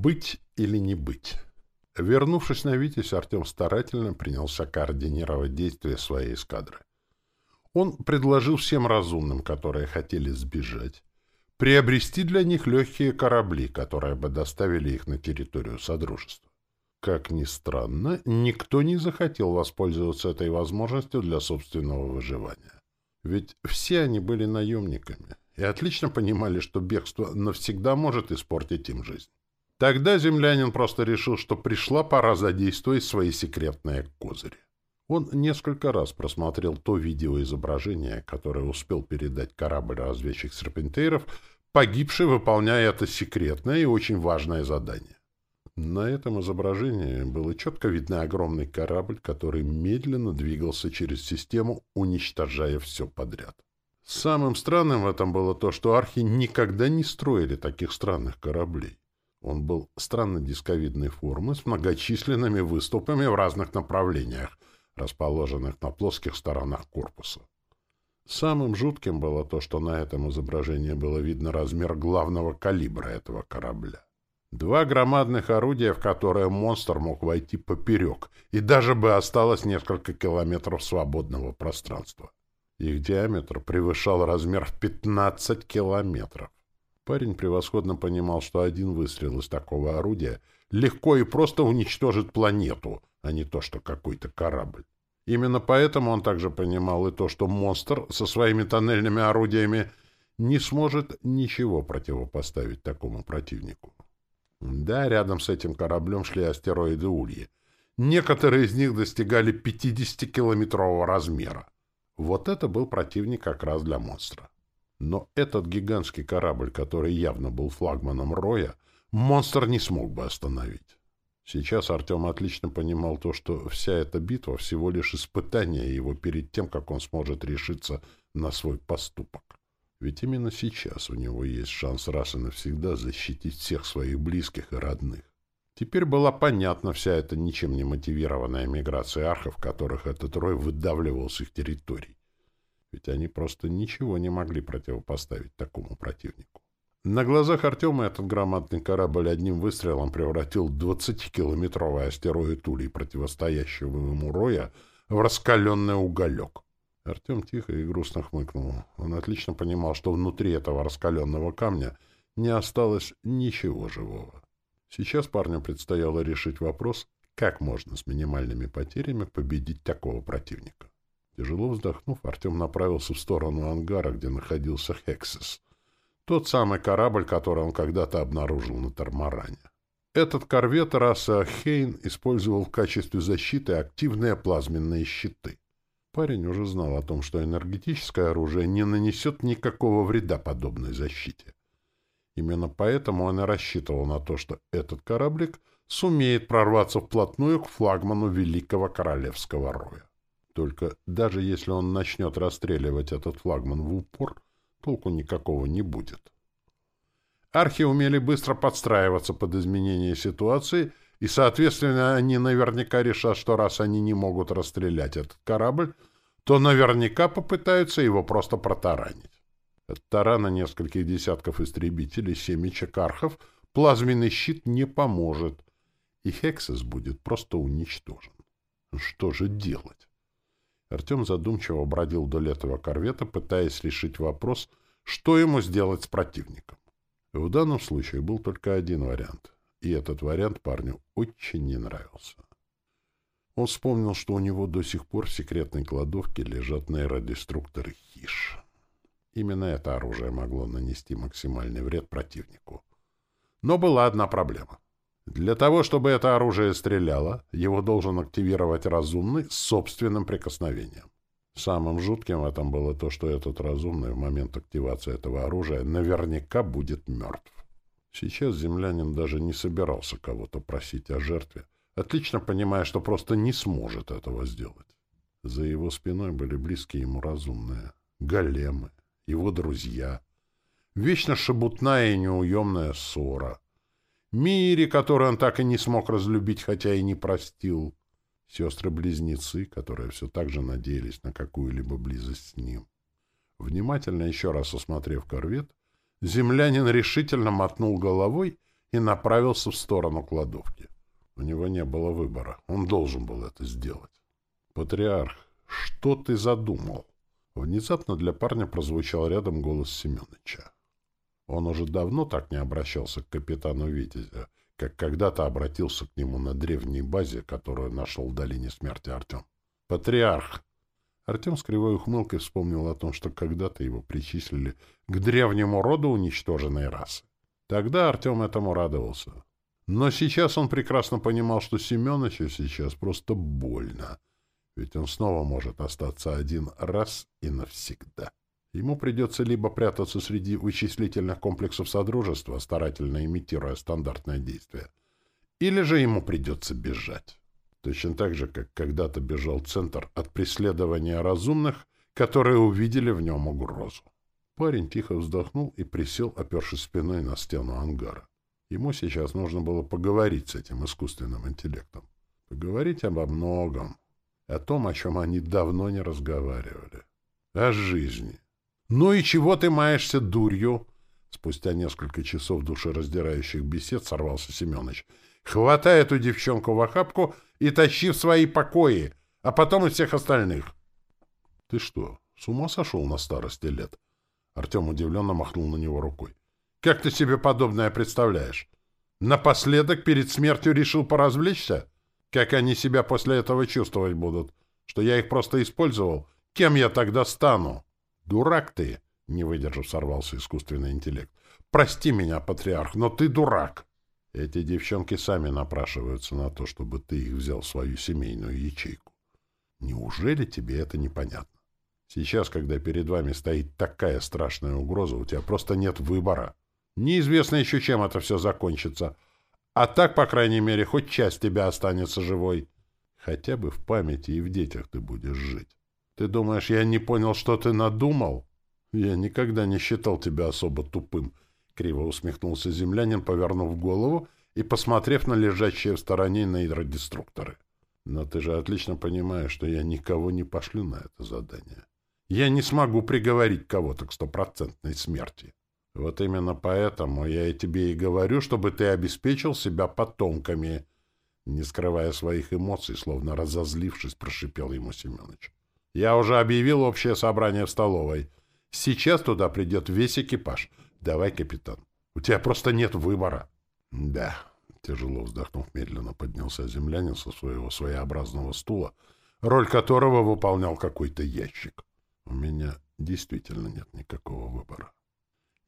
Быть или не быть? Вернувшись на Витязь, Артем старательно принялся координировать действия своей эскадры. Он предложил всем разумным, которые хотели сбежать, приобрести для них легкие корабли, которые бы доставили их на территорию Содружества. Как ни странно, никто не захотел воспользоваться этой возможностью для собственного выживания. Ведь все они были наемниками и отлично понимали, что бегство навсегда может испортить им жизнь. Тогда землянин просто решил, что пришла пора задействовать свои секретные козыри. Он несколько раз просмотрел то видеоизображение, которое успел передать корабль-разведчик Серпентейров, погибший, выполняя это секретное и очень важное задание. На этом изображении было четко видно огромный корабль, который медленно двигался через систему, уничтожая все подряд. Самым странным в этом было то, что архи никогда не строили таких странных кораблей. Он был странно дисковидной формы с многочисленными выступами в разных направлениях, расположенных на плоских сторонах корпуса. Самым жутким было то, что на этом изображении было видно размер главного калибра этого корабля. Два громадных орудия, в которые монстр мог войти поперек, и даже бы осталось несколько километров свободного пространства. Их диаметр превышал размер в 15 километров. Парень превосходно понимал, что один выстрел из такого орудия легко и просто уничтожит планету, а не то, что какой-то корабль. Именно поэтому он также понимал и то, что монстр со своими тоннельными орудиями не сможет ничего противопоставить такому противнику. Да, рядом с этим кораблем шли астероиды Ульи. Некоторые из них достигали 50-километрового размера. Вот это был противник как раз для монстра. Но этот гигантский корабль, который явно был флагманом Роя, монстр не смог бы остановить. Сейчас Артем отлично понимал то, что вся эта битва всего лишь испытание его перед тем, как он сможет решиться на свой поступок. Ведь именно сейчас у него есть шанс раз и навсегда защитить всех своих близких и родных. Теперь была понятна вся эта ничем не мотивированная миграция архов, которых этот рой выдавливал с их территорий. Ведь они просто ничего не могли противопоставить такому противнику. На глазах Артема этот громадный корабль одним выстрелом превратил 20-километровый астероид Улей, противостоящего ему роя, в раскаленный уголек. Артем тихо и грустно хмыкнул. Он отлично понимал, что внутри этого раскаленного камня не осталось ничего живого. Сейчас парню предстояло решить вопрос, как можно с минимальными потерями победить такого противника. Тяжело вздохнув, Артем направился в сторону ангара, где находился Хексис. Тот самый корабль, который он когда-то обнаружил на Тормаране. Этот корвет расы Хейн использовал в качестве защиты активные плазменные щиты. Парень уже знал о том, что энергетическое оружие не нанесет никакого вреда подобной защите. Именно поэтому он и рассчитывал на то, что этот кораблик сумеет прорваться вплотную к флагману Великого Королевского Роя. Только даже если он начнет расстреливать этот флагман в упор, толку никакого не будет. Архи умели быстро подстраиваться под изменение ситуации — и, соответственно, они наверняка решат, что раз они не могут расстрелять этот корабль, то наверняка попытаются его просто протаранить. От тарана нескольких десятков истребителей, семи чекархов, плазменный щит не поможет, и Хексис будет просто уничтожен. Что же делать? Артем задумчиво бродил вдоль этого корвета, пытаясь решить вопрос, что ему сделать с противником. В данном случае был только один вариант — и этот вариант парню очень не нравился. Он вспомнил, что у него до сих пор в секретной кладовке лежат нейродеструкторы ХИШ. Именно это оружие могло нанести максимальный вред противнику. Но была одна проблема. Для того, чтобы это оружие стреляло, его должен активировать разумный с собственным прикосновением. Самым жутким в этом было то, что этот разумный в момент активации этого оружия наверняка будет мертв. Сейчас землянин даже не собирался кого-то просить о жертве, отлично понимая, что просто не сможет этого сделать. За его спиной были близкие ему разумные, големы, его друзья, вечно шебутная и неуемная ссора, Мири, который он так и не смог разлюбить, хотя и не простил, сестры-близнецы, которые все так же надеялись на какую-либо близость с ним. Внимательно еще раз осмотрев корвет, Землянин решительно мотнул головой и направился в сторону кладовки. У него не было выбора. Он должен был это сделать. «Патриарх, что ты задумал?» Внезапно для парня прозвучал рядом голос Семеновича. Он уже давно так не обращался к капитану Витязя, как когда-то обратился к нему на древней базе, которую нашел в долине смерти Артем. «Патриарх!» Артем с кривой ухмылкой вспомнил о том, что когда-то его причислили к древнему роду уничтоженной расы. Тогда Артем этому радовался. Но сейчас он прекрасно понимал, что Семеновичу сейчас просто больно, ведь он снова может остаться один раз и навсегда. Ему придется либо прятаться среди вычислительных комплексов Содружества, старательно имитируя стандартное действие, или же ему придется бежать. Точно так же, как когда-то бежал Центр от преследования разумных, которые увидели в нем угрозу. Парень тихо вздохнул и присел, опершись спиной на стену ангара. Ему сейчас нужно было поговорить с этим искусственным интеллектом. Поговорить обо многом. О том, о чем они давно не разговаривали. О жизни. «Ну и чего ты маешься дурью?» Спустя несколько часов душераздирающих бесед сорвался Семенович. «Хватай эту девчонку в охапку и тащи в свои покои, а потом и всех остальных». «Ты что, с ума сошел на старости лет?» Артем удивленно махнул на него рукой. «Как ты себе подобное представляешь? Напоследок перед смертью решил поразвлечься? Как они себя после этого чувствовать будут? Что я их просто использовал? Кем я тогда стану?» «Дурак ты!» — не выдержав, сорвался искусственный интеллект. «Прости меня, патриарх, но ты дурак!» Эти девчонки сами напрашиваются на то, чтобы ты их взял в свою семейную ячейку. Неужели тебе это непонятно? Сейчас, когда перед вами стоит такая страшная угроза, у тебя просто нет выбора. Неизвестно еще, чем это все закончится. А так, по крайней мере, хоть часть тебя останется живой. Хотя бы в памяти и в детях ты будешь жить. Ты думаешь, я не понял, что ты надумал? Я никогда не считал тебя особо тупым. Криво усмехнулся землянин, повернув голову и посмотрев на лежащие в стороне нейродеструкторы. Но ты же отлично понимаешь, что я никого не пошлю на это задание. Я не смогу приговорить кого-то к стопроцентной смерти. Вот именно поэтому я и тебе и говорю, чтобы ты обеспечил себя потомками. Не скрывая своих эмоций, словно разозлившись, прошипел ему Семенович. Я уже объявил общее собрание в столовой. Сейчас туда придет весь экипаж. Давай, капитан. У тебя просто нет выбора. Да, тяжело вздохнув, медленно поднялся землянин со своего своеобразного стула, роль которого выполнял какой-то ящик. У меня действительно нет никакого выбора.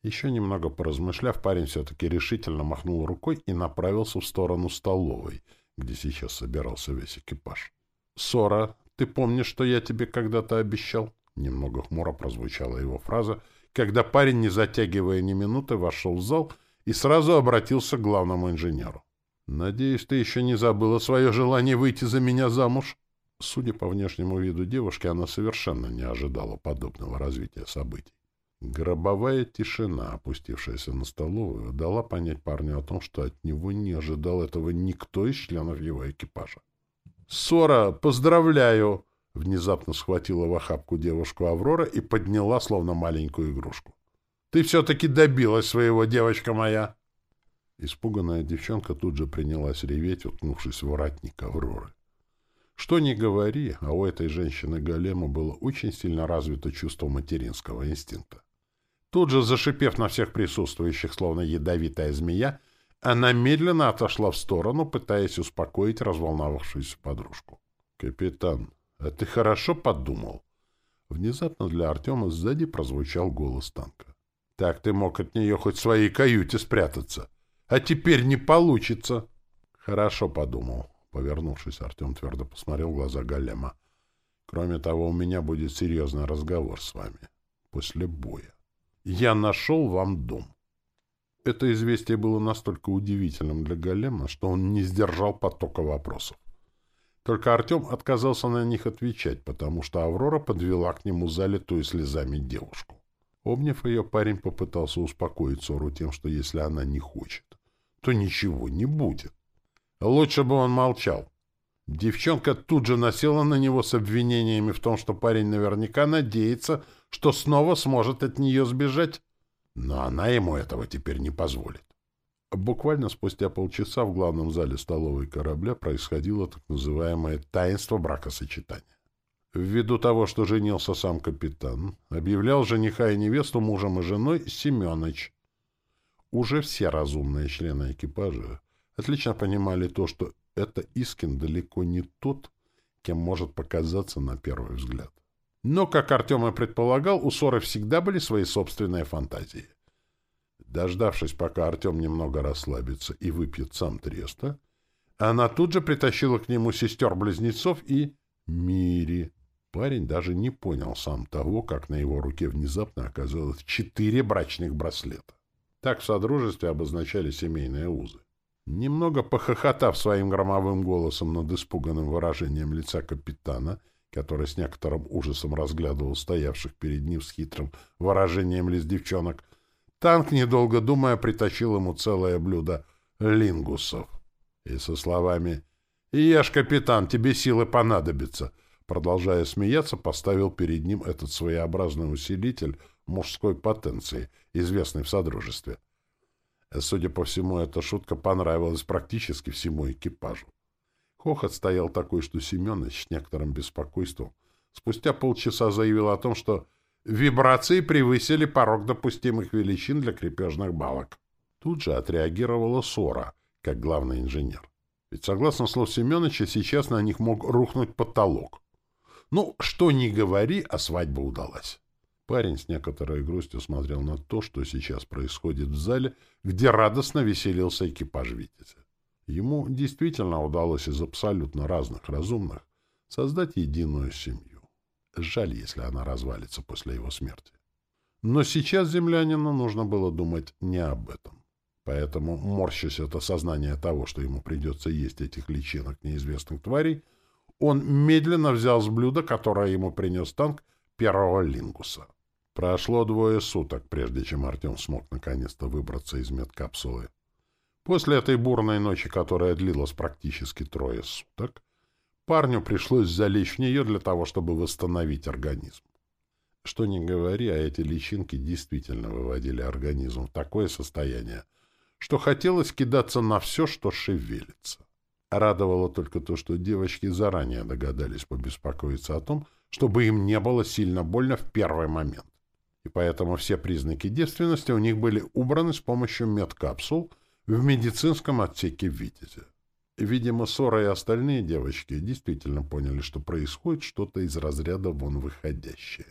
Еще немного поразмышляв, парень все-таки решительно махнул рукой и направился в сторону столовой, где сейчас собирался весь экипаж. «Сора, «Ты помнишь, что я тебе когда-то обещал?» Немного хмуро прозвучала его фраза, когда парень, не затягивая ни минуты, вошел в зал и сразу обратился к главному инженеру. «Надеюсь, ты еще не забыла свое желание выйти за меня замуж?» Судя по внешнему виду девушки, она совершенно не ожидала подобного развития событий. Гробовая тишина, опустившаяся на столовую, дала понять парню о том, что от него не ожидал этого никто из членов его экипажа. «Сора, поздравляю!» Внезапно схватила в охапку девушку Аврора и подняла, словно маленькую игрушку. «Ты все-таки добилась своего, девочка моя!» Испуганная девчонка тут же принялась реветь, уткнувшись в воротник Авроры. Что ни говори, а у этой женщины Голема было очень сильно развито чувство материнского инстинкта. Тут же, зашипев на всех присутствующих, словно ядовитая змея, она медленно отошла в сторону, пытаясь успокоить разволновавшуюся подружку. «Капитан, а ты хорошо подумал?» Внезапно для Артема сзади прозвучал голос танка. «Так ты мог от нее хоть в своей каюте спрятаться. А теперь не получится!» «Хорошо подумал», — повернувшись, Артем твердо посмотрел в глаза Голема. «Кроме того, у меня будет серьезный разговор с вами. После боя. Я нашел вам дом». Это известие было настолько удивительным для Голема, что он не сдержал потока вопросов. Только Артем отказался на них отвечать, потому что Аврора подвела к нему залитую слезами девушку. Обняв ее, парень попытался успокоить Сору тем, что если она не хочет, то ничего не будет. Лучше бы он молчал. Девчонка тут же насела на него с обвинениями в том, что парень наверняка надеется, что снова сможет от нее сбежать. Но она ему этого теперь не позволит. Буквально спустя полчаса в главном зале столовой корабля происходило так называемое таинство бракосочетания. Ввиду того, что женился сам капитан, объявлял жениха и невесту мужем и женой Семенович. Уже все разумные члены экипажа отлично понимали то, что это Искин далеко не тот, кем может показаться на первый взгляд. Но, как Артем и предполагал, у Соры всегда были свои собственные фантазии. Дождавшись, пока Артем немного расслабится и выпьет сам треста, она тут же притащила к нему сестер-близнецов и Мири. Парень даже не понял сам того, как на его руке внезапно оказалось четыре брачных браслета. Так в Содружестве обозначали семейные узы. Немного похохотав своим громовым голосом над испуганным выражением лица капитана, который с некоторым ужасом разглядывал стоявших перед ним с хитрым выражением лиц девчонок, танк, недолго думая, притащил ему целое блюдо лингусов. И со словами «Ешь, капитан, тебе силы понадобятся», продолжая смеяться, поставил перед ним этот своеобразный усилитель мужской потенции, известный в Содружестве. Судя по всему, эта шутка понравилась практически всему экипажу. Хохот стоял такой, что Семенович с некоторым беспокойством спустя полчаса заявил о том, что вибрации превысили порог допустимых величин для крепежных балок. Тут же отреагировала Сора, как главный инженер. Ведь, согласно слов Семеновича, сейчас на них мог рухнуть потолок. Ну, что ни говори, а свадьба удалась. Парень с некоторой грустью смотрел на то, что сейчас происходит в зале, где радостно веселился экипаж «Витязя». Ему действительно удалось из абсолютно разных разумных создать единую семью. Жаль, если она развалится после его смерти. Но сейчас землянину нужно было думать не об этом. Поэтому, морщась от осознания того, что ему придется есть этих личинок неизвестных тварей, он медленно взял с блюда, которое ему принес танк, первого лингуса. Прошло двое суток, прежде чем Артем смог наконец-то выбраться из медкапсулы. После этой бурной ночи, которая длилась практически трое суток, парню пришлось залечь в нее для того, чтобы восстановить организм. Что ни говори, а эти личинки действительно выводили организм в такое состояние, что хотелось кидаться на все, что шевелится. Радовало только то, что девочки заранее догадались побеспокоиться о том, чтобы им не было сильно больно в первый момент и поэтому все признаки девственности у них были убраны с помощью медкапсул в медицинском отсеке «Витязя». Видимо, Сора и остальные девочки действительно поняли, что происходит что-то из разряда вон выходящее.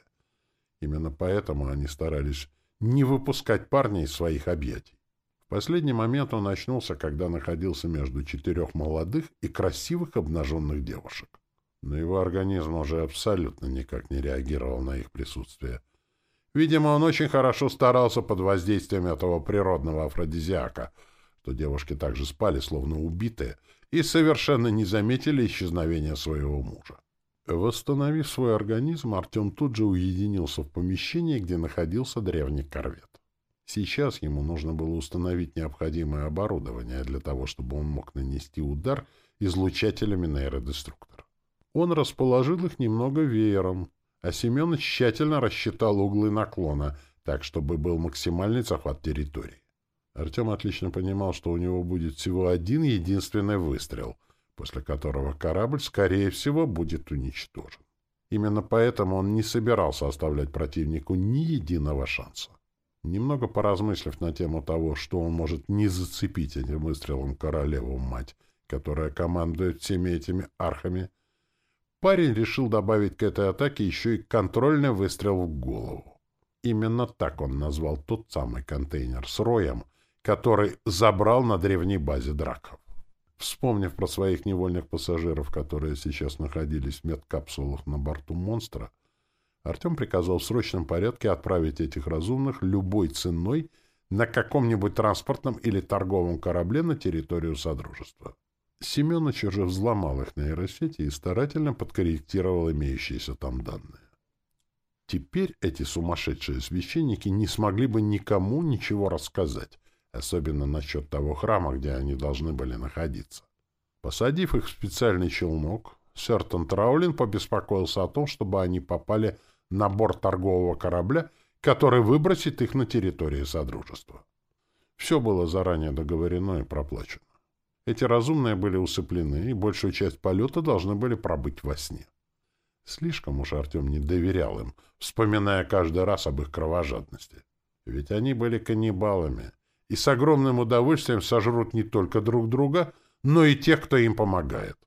Именно поэтому они старались не выпускать парня из своих объятий. В последний момент он очнулся, когда находился между четырех молодых и красивых обнаженных девушек. Но его организм уже абсолютно никак не реагировал на их присутствие — Видимо, он очень хорошо старался под воздействием этого природного афродизиака, что девушки также спали, словно убитые, и совершенно не заметили исчезновения своего мужа. Восстановив свой организм, Артем тут же уединился в помещении, где находился древний корвет. Сейчас ему нужно было установить необходимое оборудование для того, чтобы он мог нанести удар излучателями нейродеструктора. Он расположил их немного веером, а Семен тщательно рассчитал углы наклона, так, чтобы был максимальный захват территории. Артем отлично понимал, что у него будет всего один единственный выстрел, после которого корабль, скорее всего, будет уничтожен. Именно поэтому он не собирался оставлять противнику ни единого шанса. Немного поразмыслив на тему того, что он может не зацепить этим выстрелом королеву-мать, которая командует всеми этими архами, Парень решил добавить к этой атаке еще и контрольный выстрел в голову. Именно так он назвал тот самый контейнер с роем, который забрал на древней базе драков. Вспомнив про своих невольных пассажиров, которые сейчас находились в медкапсулах на борту монстра, Артем приказал в срочном порядке отправить этих разумных любой ценой на каком-нибудь транспортном или торговом корабле на территорию Содружества. Семенович уже взломал их нейросети и старательно подкорректировал имеющиеся там данные. Теперь эти сумасшедшие священники не смогли бы никому ничего рассказать, особенно насчет того храма, где они должны были находиться. Посадив их в специальный челнок, Сертон Траулин побеспокоился о том, чтобы они попали на борт торгового корабля, который выбросит их на территорию Содружества. Все было заранее договорено и проплачено. Эти разумные были усыплены, и большую часть полета должны были пробыть во сне. Слишком уж Артем не доверял им, вспоминая каждый раз об их кровожадности. Ведь они были каннибалами, и с огромным удовольствием сожрут не только друг друга, но и тех, кто им помогает.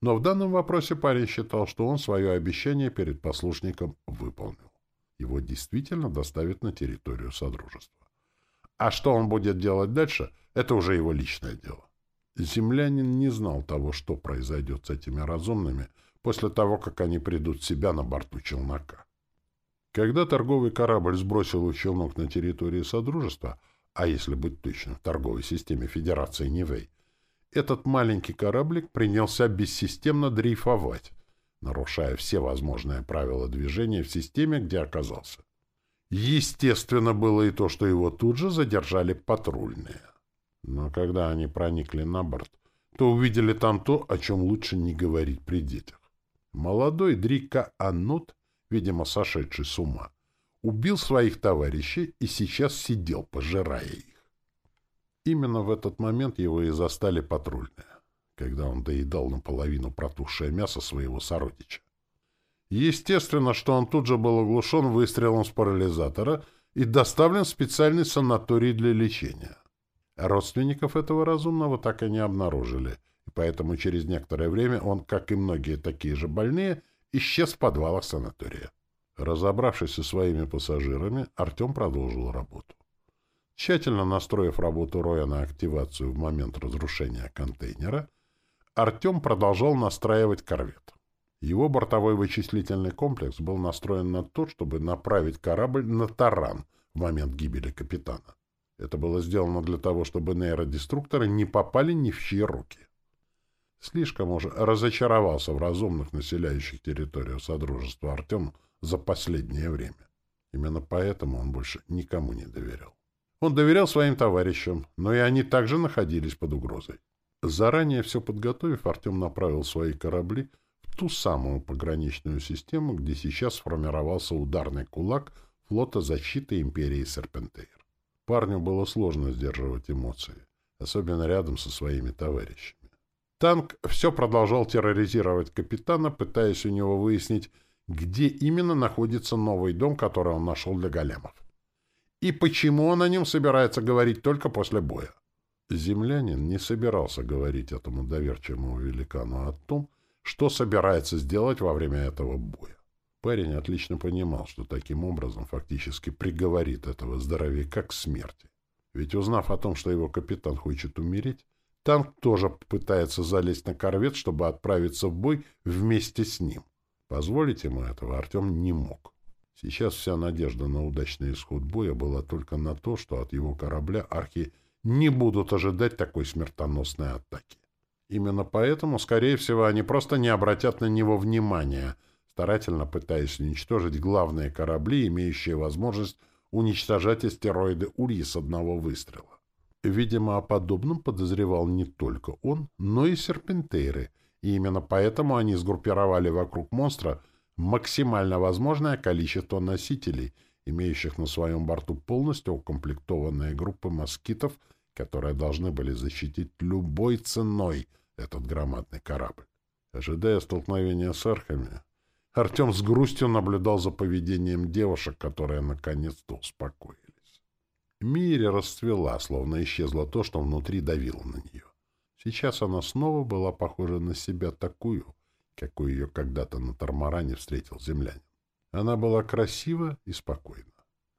Но в данном вопросе парень считал, что он свое обещание перед послушником выполнил. Его действительно доставят на территорию Содружества. А что он будет делать дальше, это уже его личное дело. Землянин не знал того, что произойдет с этими разумными после того, как они придут в себя на борту челнока. Когда торговый корабль сбросил их челнок на территории Содружества, а если быть точным, в торговой системе Федерации Нивэй, этот маленький кораблик принялся бессистемно дрейфовать, нарушая все возможные правила движения в системе, где оказался. Естественно было и то, что его тут же задержали патрульные. Но когда они проникли на борт, то увидели там то, о чем лучше не говорить при детях. Молодой Дрика Аннут, видимо, сошедший с ума, убил своих товарищей и сейчас сидел, пожирая их. Именно в этот момент его и застали патрульные, когда он доедал наполовину протухшее мясо своего сородича. Естественно, что он тут же был оглушен выстрелом с парализатора и доставлен в специальный санаторий для лечения. Родственников этого разумного так и не обнаружили, и поэтому через некоторое время он, как и многие такие же больные, исчез в подвалах санатория. Разобравшись со своими пассажирами, Артем продолжил работу. Тщательно настроив работу Роя на активацию в момент разрушения контейнера, Артем продолжал настраивать корвет. Его бортовой вычислительный комплекс был настроен на то, чтобы направить корабль на таран в момент гибели капитана. Это было сделано для того, чтобы нейродеструкторы не попали ни в чьи руки. Слишком уже разочаровался в разумных, населяющих территорию Содружества Артем за последнее время. Именно поэтому он больше никому не доверял. Он доверял своим товарищам, но и они также находились под угрозой. Заранее все подготовив, Артем направил свои корабли в ту самую пограничную систему, где сейчас сформировался ударный кулак флота защиты империи Серпентейр. Парню было сложно сдерживать эмоции, особенно рядом со своими товарищами. Танк все продолжал терроризировать капитана, пытаясь у него выяснить, где именно находится новый дом, который он нашел для големов и почему он о нем собирается говорить только после боя. Землянин не собирался говорить этому доверчивому великану о том, что собирается сделать во время этого боя. Парень отлично понимал, что таким образом фактически приговорит этого здоровяка к смерти. Ведь узнав о том, что его капитан хочет умереть, танк тоже пытается залезть на корвет, чтобы отправиться в бой вместе с ним. Позволить ему этого Артем не мог. Сейчас вся надежда на удачный исход боя была только на то, что от его корабля архи не будут ожидать такой смертоносной атаки. Именно поэтому, скорее всего, они просто не обратят на него внимания, старательно пытаясь уничтожить главные корабли, имеющие возможность уничтожать астероиды Ульи с одного выстрела. Видимо, о подобном подозревал не только он, но и серпентейры, и именно поэтому они сгруппировали вокруг монстра максимально возможное количество носителей, имеющих на своем борту полностью укомплектованные группы москитов, которые должны были защитить любой ценой этот громадный корабль. Ожидая столкновения с архами, Артем с грустью наблюдал за поведением девушек, которые наконец-то успокоились. Мире расцвела, словно исчезло то, что внутри давило на нее. Сейчас она снова была похожа на себя такую, какой ее когда-то на Тормаране встретил землянин. Она была красива и спокойна,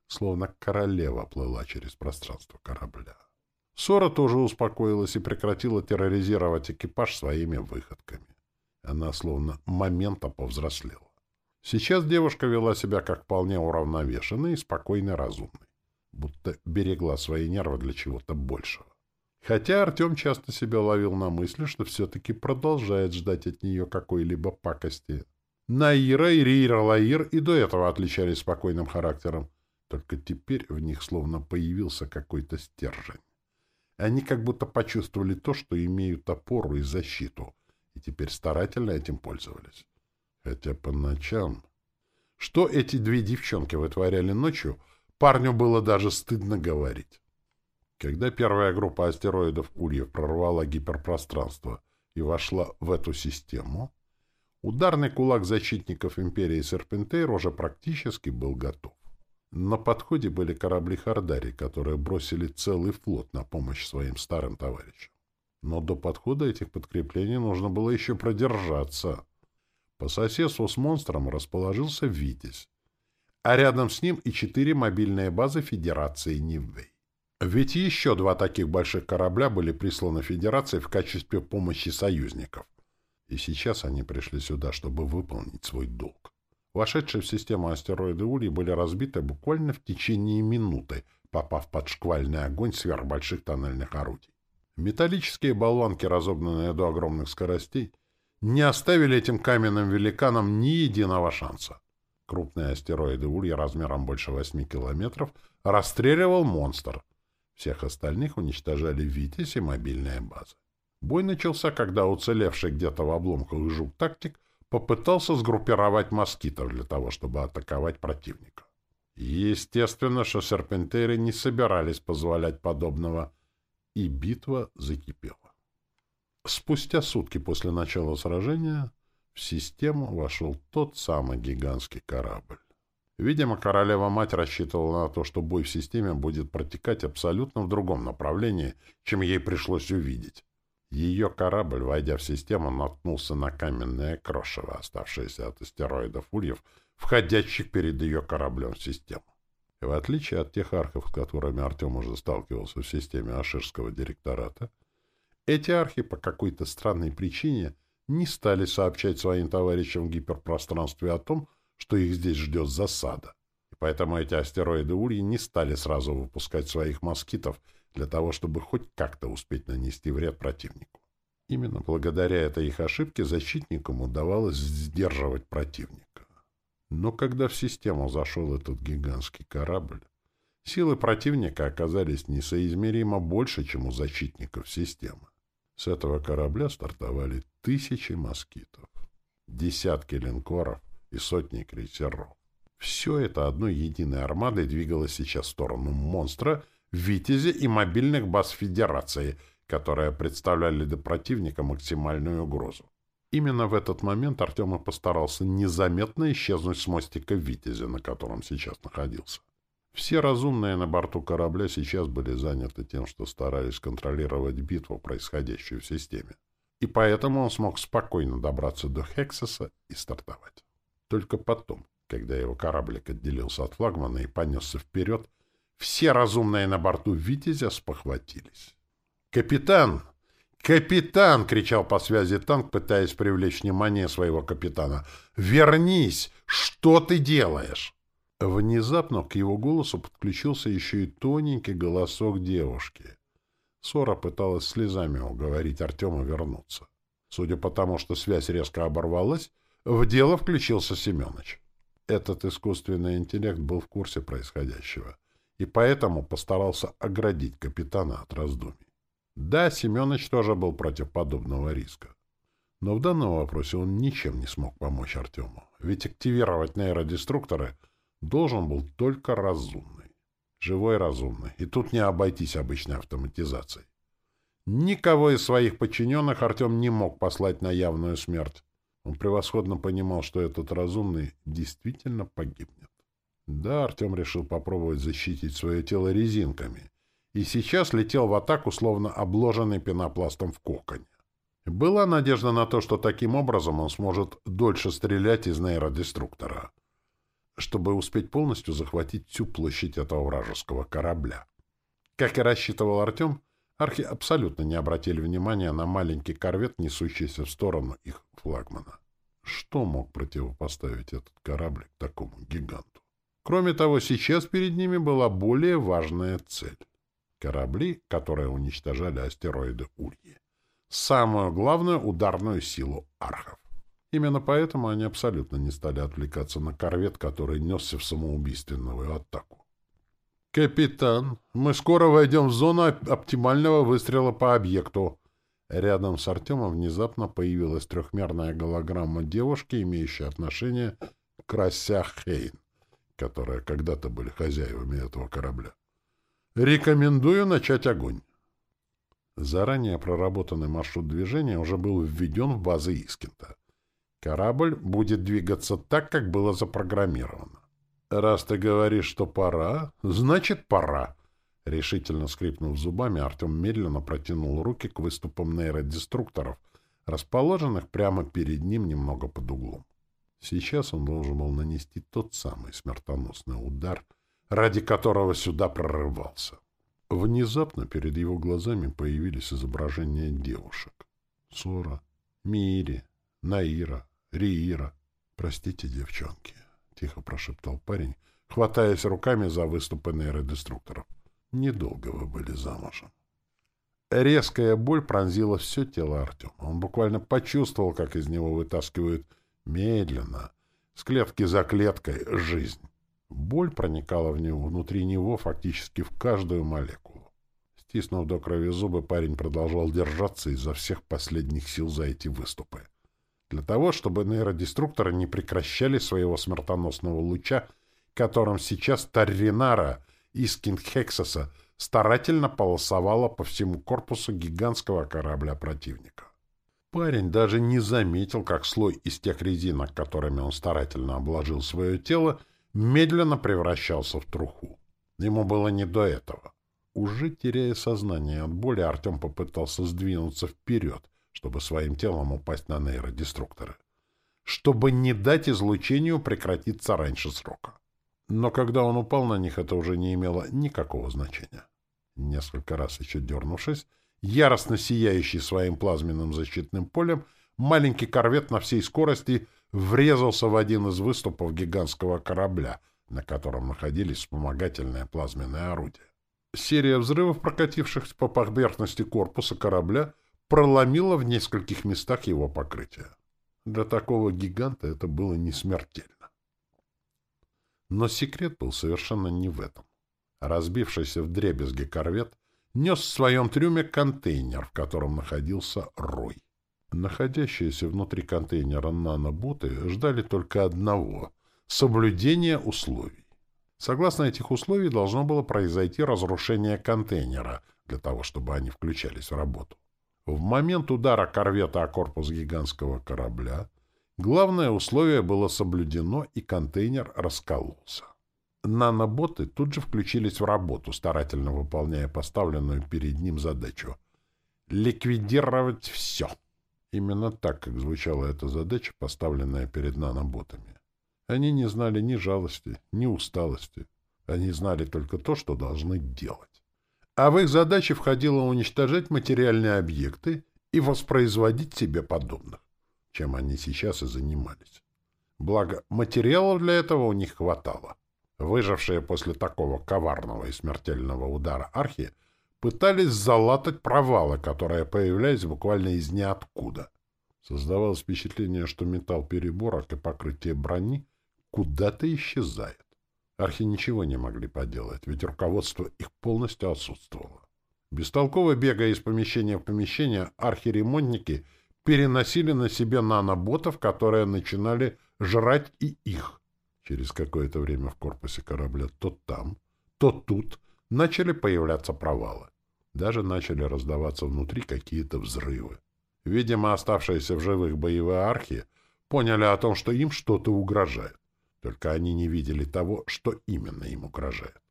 словно королева плыла через пространство корабля. Сора тоже успокоилась и прекратила терроризировать экипаж своими выходками. Она словно моментом повзрослела. Сейчас девушка вела себя как вполне уравновешенный и спокойно разумный, будто берегла свои нервы для чего-то большего. Хотя Артем часто себя ловил на мысли, что все-таки продолжает ждать от нее какой-либо пакости. Наира и Рейра Лаир и до этого отличались спокойным характером. Только теперь в них словно появился какой-то стержень. Они как будто почувствовали то, что имеют опору и защиту, и теперь старательно этим пользовались. Хотя по ночам... Что эти две девчонки вытворяли ночью, парню было даже стыдно говорить. Когда первая группа астероидов Ульев прорвала гиперпространство и вошла в эту систему, ударный кулак защитников империи Серпентейр уже практически был готов. На подходе были корабли Хардари, которые бросили целый флот на помощь своим старым товарищам. Но до подхода этих подкреплений нужно было еще продержаться. По соседству с монстром расположился «Витязь», а рядом с ним и четыре мобильные базы Федерации Ниввей. Ведь еще два таких больших корабля были присланы Федерацией в качестве помощи союзников. И сейчас они пришли сюда, чтобы выполнить свой долг. Вошедшие в систему астероиды Ульи были разбиты буквально в течение минуты, попав под шквальный огонь сверхбольших тоннельных орудий. Металлические болванки, разогнанные до огромных скоростей, не оставили этим каменным великанам ни единого шанса. Крупные астероиды Улья размером больше 8 километров расстреливал монстр. Всех остальных уничтожали «Витязь» и мобильные базы. Бой начался, когда уцелевший где-то в обломках жук-тактик попытался сгруппировать москитов для того, чтобы атаковать противника. Естественно, что серпентеры не собирались позволять подобного, и битва закипела. Спустя сутки после начала сражения в систему вошел тот самый гигантский корабль. Видимо, королева-мать рассчитывала на то, что бой в системе будет протекать абсолютно в другом направлении, чем ей пришлось увидеть. Ее корабль, войдя в систему, наткнулся на каменное крошево, оставшееся от астероидов Ульев, входящих перед ее кораблем в систему. И в отличие от тех архов, с которыми Артем уже сталкивался в системе Аширского директората, эти архи по какой-то странной причине не стали сообщать своим товарищам в гиперпространстве о том, что их здесь ждет засада. И поэтому эти астероиды Ульи не стали сразу выпускать своих москитов для того, чтобы хоть как-то успеть нанести вред противнику. Именно благодаря этой их ошибке защитникам удавалось сдерживать противника. Но когда в систему зашел этот гигантский корабль, силы противника оказались несоизмеримо больше, чем у защитников системы. С этого корабля стартовали тысячи москитов, десятки линкоров и сотни крейсеров. Все это одной единой армадой двигалось сейчас в сторону монстра, «Витязи» и мобильных баз Федерации, которые представляли для противника максимальную угрозу. Именно в этот момент Артем и постарался незаметно исчезнуть с мостика «Витязя», на котором сейчас находился. Все разумные на борту корабля сейчас были заняты тем, что старались контролировать битву, происходящую в системе. И поэтому он смог спокойно добраться до Хексоса и стартовать. Только потом, когда его кораблик отделился от флагмана и понесся вперед, все разумные на борту «Витязя» спохватились. «Капитан! Капитан!» — кричал по связи танк, пытаясь привлечь внимание своего капитана. «Вернись! Что ты делаешь?» Внезапно к его голосу подключился еще и тоненький голосок девушки. Сора пыталась слезами уговорить Артема вернуться. Судя по тому, что связь резко оборвалась, в дело включился Семенович. Этот искусственный интеллект был в курсе происходящего и поэтому постарался оградить капитана от раздумий. Да, Семенович тоже был против подобного риска. Но в данном вопросе он ничем не смог помочь Артему, ведь активировать нейродеструкторы должен был только разумный. Живой разумный, и тут не обойтись обычной автоматизацией. Никого из своих подчиненных Артем не мог послать на явную смерть. Он превосходно понимал, что этот разумный действительно погибнет. Да, Артем решил попробовать защитить свое тело резинками. И сейчас летел в атаку, словно обложенный пенопластом в коконе. Была надежда на то, что таким образом он сможет дольше стрелять из нейродеструктора, чтобы успеть полностью захватить всю площадь этого вражеского корабля. Как и рассчитывал Артем, архи абсолютно не обратили внимания на маленький корвет, несущийся в сторону их флагмана. Что мог противопоставить этот корабль такому гиганту? Кроме того, сейчас перед ними была более важная цель — корабли, которые уничтожали астероиды Ульи. Самую главную ударную силу архов. Именно поэтому они абсолютно не стали отвлекаться на корвет, который несся в самоубийственную атаку. «Капитан, мы скоро войдем в зону оптимального выстрела по объекту». Рядом с Артемом внезапно появилась трехмерная голограмма девушки, имеющая отношение к Рася Хейн которые когда-то были хозяевами этого корабля. Рекомендую начать огонь. Заранее проработанный маршрут движения уже был введен в базы Искента. Корабль будет двигаться так, как было запрограммировано. «Раз ты говоришь, что пора, значит, пора!» Решительно скрипнув зубами, Артем медленно протянул руки к выступам нейродеструкторов, расположенных прямо перед ним немного под углом. Сейчас он должен был нанести тот самый смертоносный удар, ради которого сюда прорывался. Внезапно перед его глазами появились изображения девушек. Сора, Мири, Наира, Риира. «Простите, девчонки», — тихо прошептал парень, хватаясь руками за выступы нейродеструкторов. «Недолго вы были замужем». Резкая боль пронзила все тело Артема. Он буквально почувствовал, как из него вытаскивают медленно, с клетки за клеткой, жизнь. Боль проникала в него, внутри него, фактически в каждую молекулу. Стиснув до крови зубы, парень продолжал держаться изо всех последних сил за эти выступы. Для того, чтобы нейродеструкторы не прекращали своего смертоносного луча, которым сейчас Тарринара из Кингхексоса старательно полосовала по всему корпусу гигантского корабля противника. Парень даже не заметил, как слой из тех резинок, которыми он старательно обложил свое тело, медленно превращался в труху. Ему было не до этого. Уже теряя сознание от боли, Артем попытался сдвинуться вперед, чтобы своим телом упасть на нейродеструкторы. Чтобы не дать излучению прекратиться раньше срока. Но когда он упал на них, это уже не имело никакого значения. Несколько раз еще дернувшись, яростно сияющий своим плазменным защитным полем, маленький корвет на всей скорости врезался в один из выступов гигантского корабля, на котором находились вспомогательные плазменные орудия. Серия взрывов, прокатившихся по поверхности корпуса корабля, проломила в нескольких местах его покрытие. Для такого гиганта это было не смертельно. Но секрет был совершенно не в этом. Разбившийся в дребезги корвет нес в своем трюме контейнер, в котором находился рой. Находящиеся внутри контейнера наноботы ждали только одного — соблюдения условий. Согласно этих условий должно было произойти разрушение контейнера для того, чтобы они включались в работу. В момент удара корвета о корпус гигантского корабля главное условие было соблюдено, и контейнер раскололся. Наноботы тут же включились в работу, старательно выполняя поставленную перед ним задачу — ликвидировать все. Именно так, как звучала эта задача, поставленная перед наноботами. Они не знали ни жалости, ни усталости. Они знали только то, что должны делать. А в их задачи входило уничтожать материальные объекты и воспроизводить себе подобных, чем они сейчас и занимались. Благо, материалов для этого у них хватало. Выжившие после такого коварного и смертельного удара архи пытались залатать провалы, которые появлялись буквально из ниоткуда. Создавалось впечатление, что металл переборок и покрытие брони куда-то исчезает. Архи ничего не могли поделать, ведь руководство их полностью отсутствовало. Бестолково бегая из помещения в помещение, архи-ремонтники переносили на себе наноботов, которые начинали жрать и их. Через какое-то время в корпусе корабля то там, то тут начали появляться провалы. Даже начали раздаваться внутри какие-то взрывы. Видимо, оставшиеся в живых боевые архи поняли о том, что им что-то угрожает. Только они не видели того, что именно им угрожает.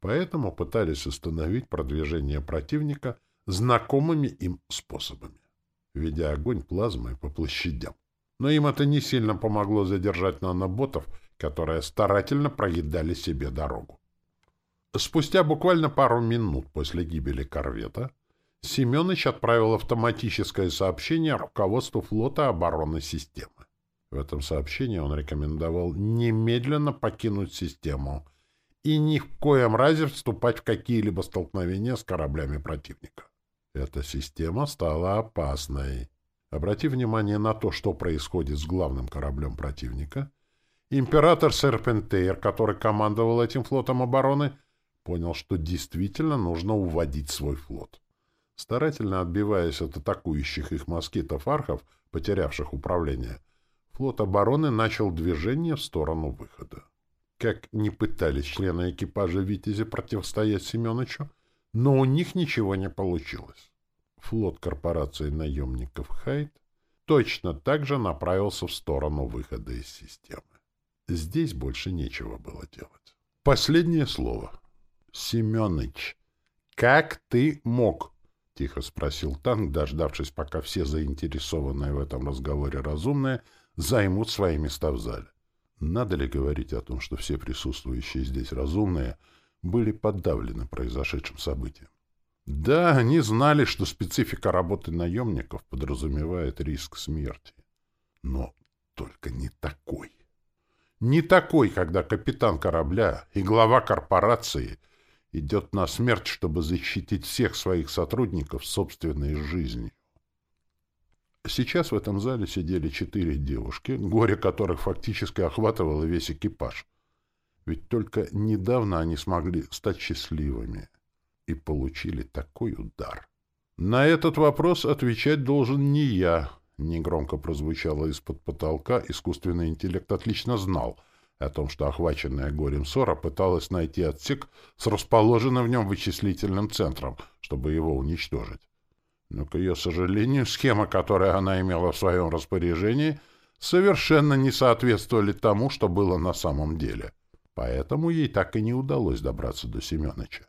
Поэтому пытались установить продвижение противника знакомыми им способами, ведя огонь плазмой по площадям. Но им это не сильно помогло задержать наноботов которые старательно проедали себе дорогу. Спустя буквально пару минут после гибели корвета Семенович отправил автоматическое сообщение руководству флота обороны системы. В этом сообщении он рекомендовал немедленно покинуть систему и ни в коем разе вступать в какие-либо столкновения с кораблями противника. Эта система стала опасной. Обратив внимание на то, что происходит с главным кораблем противника, Император Серпентейр, который командовал этим флотом обороны, понял, что действительно нужно уводить свой флот. Старательно отбиваясь от атакующих их москитов-архов, потерявших управление, флот обороны начал движение в сторону выхода. Как не пытались члены экипажа «Витязи» противостоять Семеновичу, но у них ничего не получилось. Флот корпорации наемников «Хайт» точно так же направился в сторону выхода из системы. Здесь больше нечего было делать. Последнее слово. «Семеныч, как ты мог?» — тихо спросил танк, дождавшись, пока все заинтересованные в этом разговоре разумные займут свои места в зале. Надо ли говорить о том, что все присутствующие здесь разумные были подавлены произошедшим событием? Да, они знали, что специфика работы наемников подразумевает риск смерти. Но только не такой. Не такой, когда капитан корабля и глава корпорации идет на смерть, чтобы защитить всех своих сотрудников собственной жизнью. Сейчас в этом зале сидели четыре девушки, горе которых фактически охватывало весь экипаж. Ведь только недавно они смогли стать счастливыми и получили такой удар. На этот вопрос отвечать должен не я, негромко прозвучало из-под потолка, искусственный интеллект отлично знал о том, что охваченная горем Сора пыталась найти отсек с расположенным в нем вычислительным центром, чтобы его уничтожить. Но, к ее сожалению, схема, которую она имела в своем распоряжении, совершенно не соответствовали тому, что было на самом деле. Поэтому ей так и не удалось добраться до Семеновича.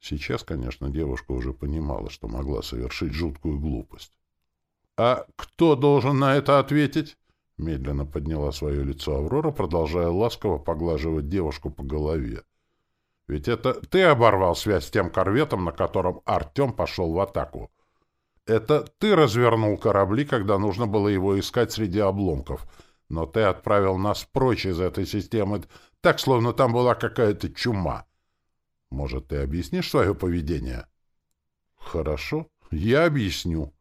Сейчас, конечно, девушка уже понимала, что могла совершить жуткую глупость. «А кто должен на это ответить?» Медленно подняла свое лицо Аврора, продолжая ласково поглаживать девушку по голове. «Ведь это ты оборвал связь с тем корветом, на котором Артем пошел в атаку. Это ты развернул корабли, когда нужно было его искать среди обломков. Но ты отправил нас прочь из этой системы, так, словно там была какая-то чума. Может, ты объяснишь свое поведение? Хорошо, я объясню.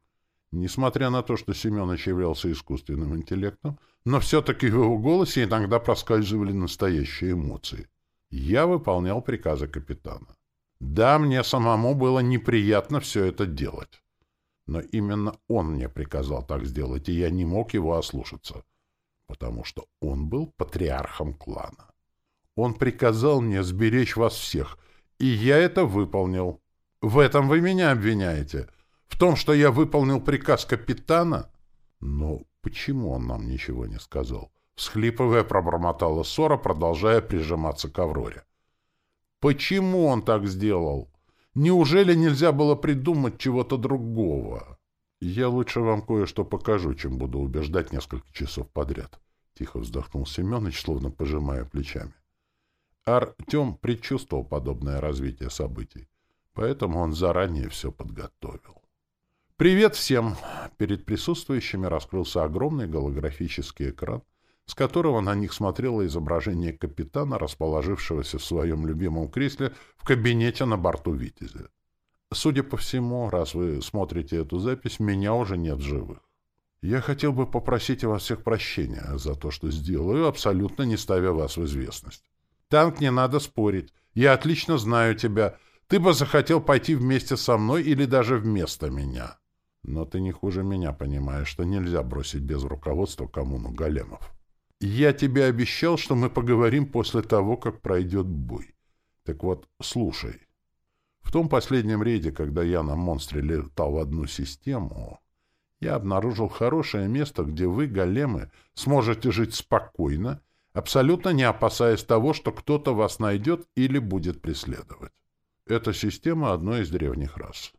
Несмотря на то, что Семенович являлся искусственным интеллектом, но все-таки в его голосе иногда проскальзывали настоящие эмоции. Я выполнял приказы капитана. Да, мне самому было неприятно все это делать. Но именно он мне приказал так сделать, и я не мог его ослушаться, потому что он был патриархом клана. Он приказал мне сберечь вас всех, и я это выполнил. В этом вы меня обвиняете. В том, что я выполнил приказ капитана? Но почему он нам ничего не сказал? Всхлипывая, пробормотала ссора, продолжая прижиматься к Авроре. Почему он так сделал? Неужели нельзя было придумать чего-то другого? Я лучше вам кое-что покажу, чем буду убеждать несколько часов подряд. Тихо вздохнул Семенович, словно пожимая плечами. Артем предчувствовал подобное развитие событий, поэтому он заранее все подготовил. «Привет всем!» Перед присутствующими раскрылся огромный голографический экран, с которого на них смотрело изображение капитана, расположившегося в своем любимом кресле в кабинете на борту «Витязя». Судя по всему, раз вы смотрите эту запись, меня уже нет живых. Я хотел бы попросить у вас всех прощения за то, что сделаю, абсолютно не ставя вас в известность. Танк, не надо спорить. Я отлично знаю тебя. Ты бы захотел пойти вместе со мной или даже вместо меня. Но ты не хуже меня понимаешь, что нельзя бросить без руководства коммуну големов. Я тебе обещал, что мы поговорим после того, как пройдет бой. Так вот, слушай. В том последнем рейде, когда я на монстре летал в одну систему, я обнаружил хорошее место, где вы, големы, сможете жить спокойно, абсолютно не опасаясь того, что кто-то вас найдет или будет преследовать. Эта система одной из древних рас.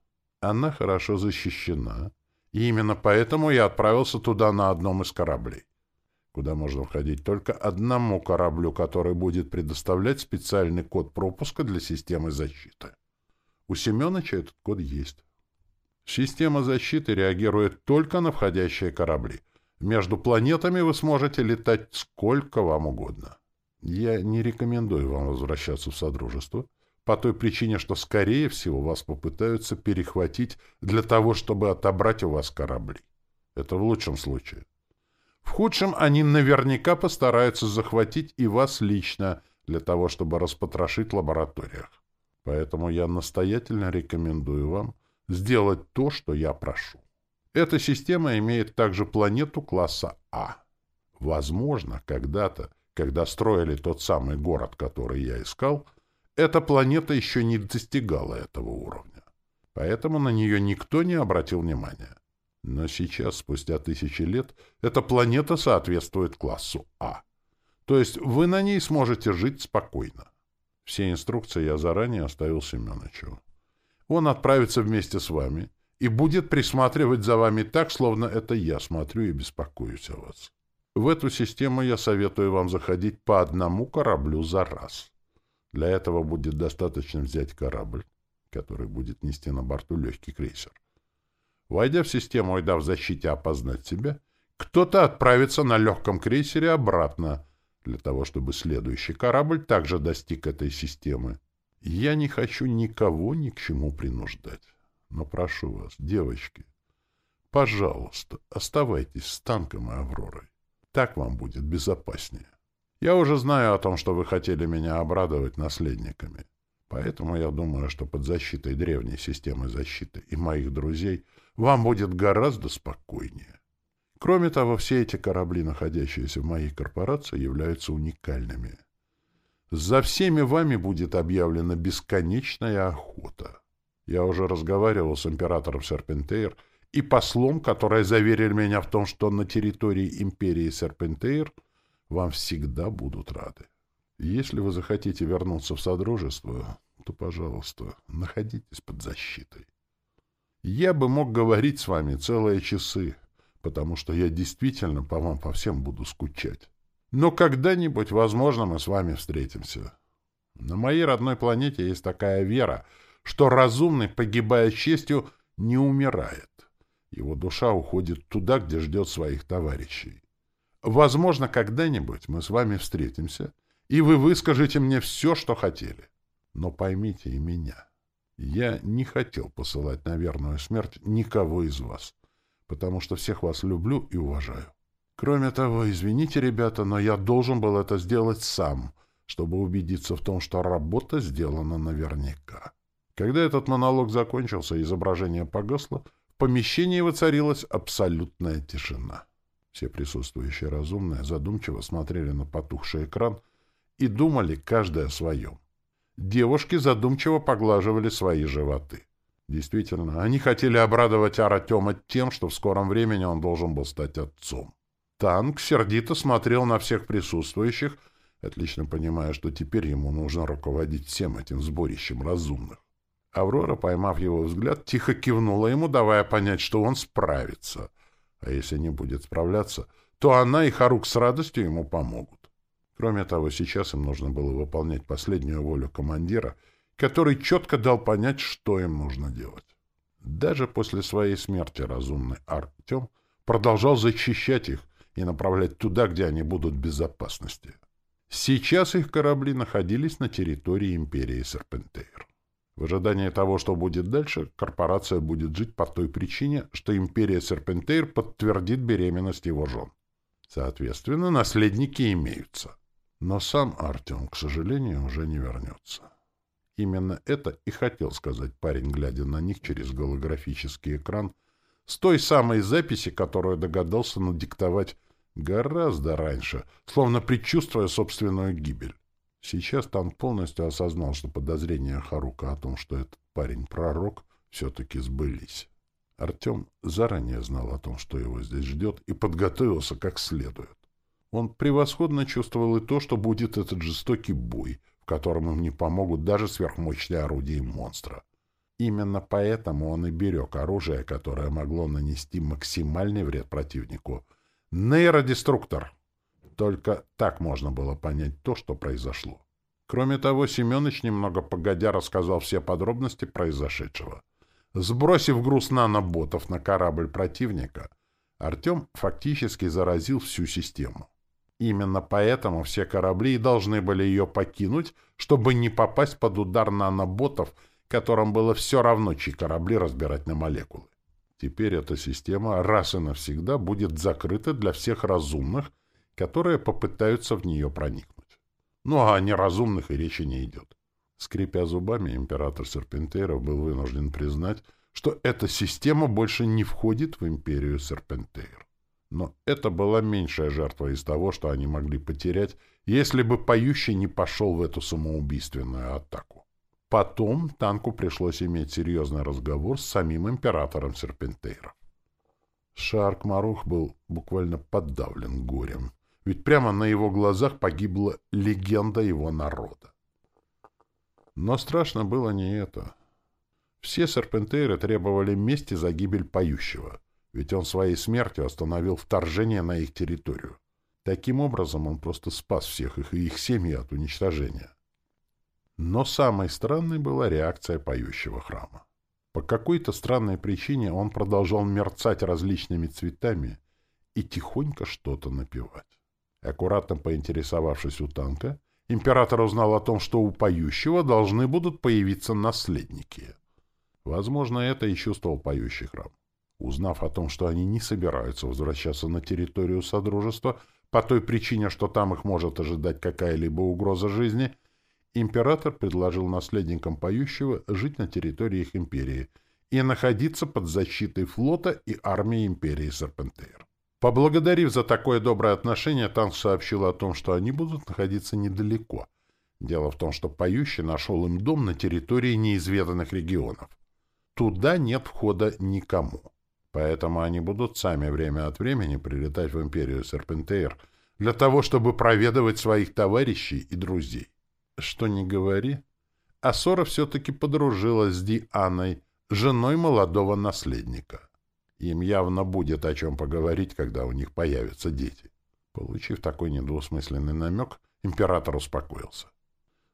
Она хорошо защищена, и именно поэтому я отправился туда на одном из кораблей куда можно входить только одному кораблю, который будет предоставлять специальный код пропуска для системы защиты. У Семеновича этот код есть. Система защиты реагирует только на входящие корабли. Между планетами вы сможете летать сколько вам угодно. Я не рекомендую вам возвращаться в Содружество, по той причине, что, скорее всего, вас попытаются перехватить для того, чтобы отобрать у вас корабли. Это в лучшем случае. В худшем они наверняка постараются захватить и вас лично, для того, чтобы распотрошить в лабораториях. Поэтому я настоятельно рекомендую вам сделать то, что я прошу. Эта система имеет также планету класса А. Возможно, когда-то, Когда строили тот самый город, который я искал, эта планета еще не достигала этого уровня. Поэтому на нее никто не обратил внимания. Но сейчас, спустя тысячи лет, эта планета соответствует классу А. То есть вы на ней сможете жить спокойно. Все инструкции я заранее оставил Семеновичу. Он отправится вместе с вами и будет присматривать за вами так, словно это я смотрю и беспокоюсь о вас. В эту систему я советую вам заходить по одному кораблю за раз. Для этого будет достаточно взять корабль, который будет нести на борту легкий крейсер. Войдя в систему и дав защите опознать себя, кто-то отправится на легком крейсере обратно, для того, чтобы следующий корабль также достиг этой системы. Я не хочу никого ни к чему принуждать. Но прошу вас, девочки, пожалуйста, оставайтесь с танком и Авророй. Так вам будет безопаснее. Я уже знаю о том, что вы хотели меня обрадовать наследниками. Поэтому я думаю, что под защитой древней системы защиты и моих друзей вам будет гораздо спокойнее. Кроме того, все эти корабли, находящиеся в моей корпорации, являются уникальными. За всеми вами будет объявлена бесконечная охота. Я уже разговаривал с императором Серпентейр и послом, которые заверили меня в том, что на территории империи Серпентейр вам всегда будут рады. Если вы захотите вернуться в Содружество, то, пожалуйста, находитесь под защитой. Я бы мог говорить с вами целые часы, потому что я действительно по вам по всем буду скучать. Но когда-нибудь, возможно, мы с вами встретимся. На моей родной планете есть такая вера, что разумный, погибая честью, не умирает. Его душа уходит туда, где ждет своих товарищей. Возможно, когда-нибудь мы с вами встретимся, и вы выскажете мне все, что хотели. Но поймите и меня. Я не хотел посылать на верную смерть никого из вас, потому что всех вас люблю и уважаю. Кроме того, извините, ребята, но я должен был это сделать сам, чтобы убедиться в том, что работа сделана наверняка. Когда этот монолог закончился, изображение погасло, в помещении воцарилась абсолютная тишина. Все присутствующие разумные задумчиво смотрели на потухший экран и думали каждый о своем. Девушки задумчиво поглаживали свои животы. Действительно, они хотели обрадовать Артема тем, что в скором времени он должен был стать отцом. Танк сердито смотрел на всех присутствующих, отлично понимая, что теперь ему нужно руководить всем этим сборищем разумных. Аврора, поймав его взгляд, тихо кивнула ему, давая понять, что он справится. А если не будет справляться, то она и Харук с радостью ему помогут. Кроме того, сейчас им нужно было выполнять последнюю волю командира, который четко дал понять, что им нужно делать. Даже после своей смерти разумный Артем продолжал защищать их и направлять туда, где они будут в безопасности. Сейчас их корабли находились на территории империи Серпентейр. В ожидании того, что будет дальше, корпорация будет жить по той причине, что империя Серпентейр подтвердит беременность его жен. Соответственно, наследники имеются. Но сам Артем, к сожалению, уже не вернется. Именно это и хотел сказать парень, глядя на них через голографический экран, с той самой записи, которую догадался надиктовать гораздо раньше, словно предчувствуя собственную гибель. Сейчас Тан полностью осознал, что подозрения Харука о том, что этот парень пророк, все-таки сбылись. Артем заранее знал о том, что его здесь ждет, и подготовился как следует. Он превосходно чувствовал и то, что будет этот жестокий бой, в котором им не помогут даже сверхмощные орудия монстра. Именно поэтому он и берег оружие, которое могло нанести максимальный вред противнику. Нейродеструктор. Только так можно было понять то, что произошло. Кроме того, Семенович немного погодя рассказал все подробности произошедшего. Сбросив груз наноботов на корабль противника, Артем фактически заразил всю систему. Именно поэтому все корабли и должны были ее покинуть, чтобы не попасть под удар наноботов, которым было все равно, чьи корабли разбирать на молекулы. Теперь эта система раз и навсегда будет закрыта для всех разумных, которые попытаются в нее проникнуть. Ну, а о неразумных и речи не идет. Скрипя зубами, император Серпентейров был вынужден признать, что эта система больше не входит в империю Серпентейр. Но это была меньшая жертва из того, что они могли потерять, если бы поющий не пошел в эту самоубийственную атаку. Потом танку пришлось иметь серьезный разговор с самим императором серпентейров. Шарк Марух был буквально подавлен горем, ведь прямо на его глазах погибла легенда его народа. Но страшно было не это. Все серпентейры требовали мести за гибель поющего, ведь он своей смертью остановил вторжение на их территорию. Таким образом он просто спас всех их и их семьи от уничтожения. Но самой странной была реакция поющего храма. По какой-то странной причине он продолжал мерцать различными цветами и тихонько что-то напевать. Аккуратно поинтересовавшись у танка, император узнал о том, что у поющего должны будут появиться наследники. Возможно, это и чувствовал поющий храм. Узнав о том, что они не собираются возвращаться на территорию Содружества по той причине, что там их может ожидать какая-либо угроза жизни, император предложил наследникам поющего жить на территории их империи и находиться под защитой флота и армии империи Серпентейр. Поблагодарив за такое доброе отношение, Танк сообщил о том, что они будут находиться недалеко. Дело в том, что поющий нашел им дом на территории неизведанных регионов. Туда нет входа никому. Поэтому они будут сами время от времени прилетать в империю Серпентейр для того, чтобы проведывать своих товарищей и друзей. Что ни говори, Асора все-таки подружилась с Дианой, женой молодого наследника. Им явно будет о чем поговорить, когда у них появятся дети. Получив такой недвусмысленный намек, император успокоился.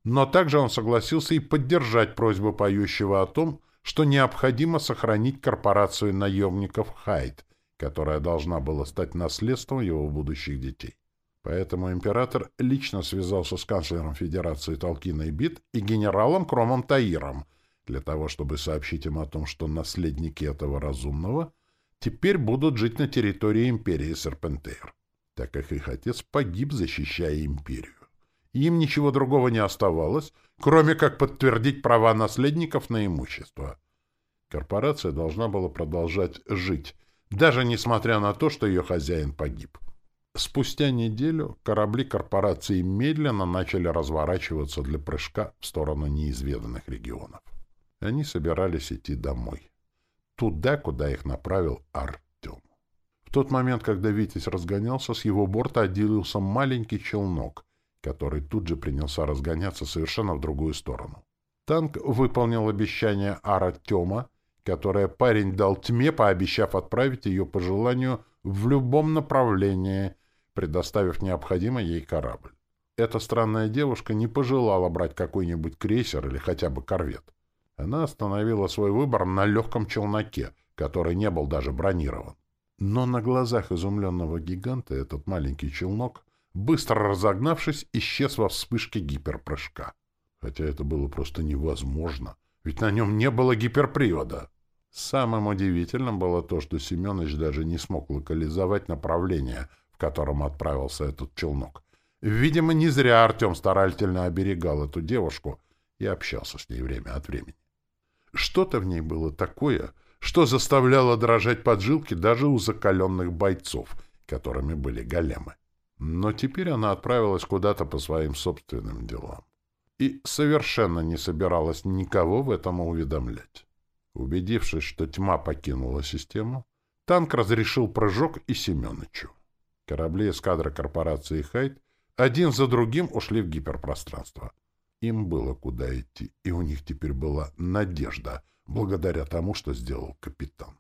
Но также он согласился и поддержать просьбу поющего о том, что необходимо сохранить корпорацию наемников Хайд, которая должна была стать наследством его будущих детей. Поэтому император лично связался с канцлером Федерации Толкина и Бит и генералом Кромом Таиром для того, чтобы сообщить им о том, что наследники этого разумного теперь будут жить на территории империи Серпентейр, так как их отец погиб, защищая империю. Им ничего другого не оставалось, кроме как подтвердить права наследников на имущество. Корпорация должна была продолжать жить, даже несмотря на то, что ее хозяин погиб. Спустя неделю корабли корпорации медленно начали разворачиваться для прыжка в сторону неизведанных регионов. Они собирались идти домой. Туда, куда их направил Артем. В тот момент, когда Витязь разгонялся, с его борта отделился маленький челнок — который тут же принялся разгоняться совершенно в другую сторону. Танк выполнил обещание Артема, которое парень дал тьме, пообещав отправить ее по желанию в любом направлении, предоставив необходимый ей корабль. Эта странная девушка не пожелала брать какой-нибудь крейсер или хотя бы корвет. Она остановила свой выбор на легком челноке, который не был даже бронирован. Но на глазах изумленного гиганта этот маленький челнок быстро разогнавшись, исчез во вспышке гиперпрыжка. Хотя это было просто невозможно, ведь на нем не было гиперпривода. Самым удивительным было то, что Семенович даже не смог локализовать направление, в котором отправился этот челнок. Видимо, не зря Артем старательно оберегал эту девушку и общался с ней время от времени. Что-то в ней было такое, что заставляло дрожать поджилки даже у закаленных бойцов, которыми были големы. Но теперь она отправилась куда-то по своим собственным делам. И совершенно не собиралась никого в этом уведомлять. Убедившись, что тьма покинула систему, танк разрешил прыжок и Семеновичу. Корабли эскадры корпорации «Хайт» один за другим ушли в гиперпространство. Им было куда идти, и у них теперь была надежда, благодаря тому, что сделал капитан.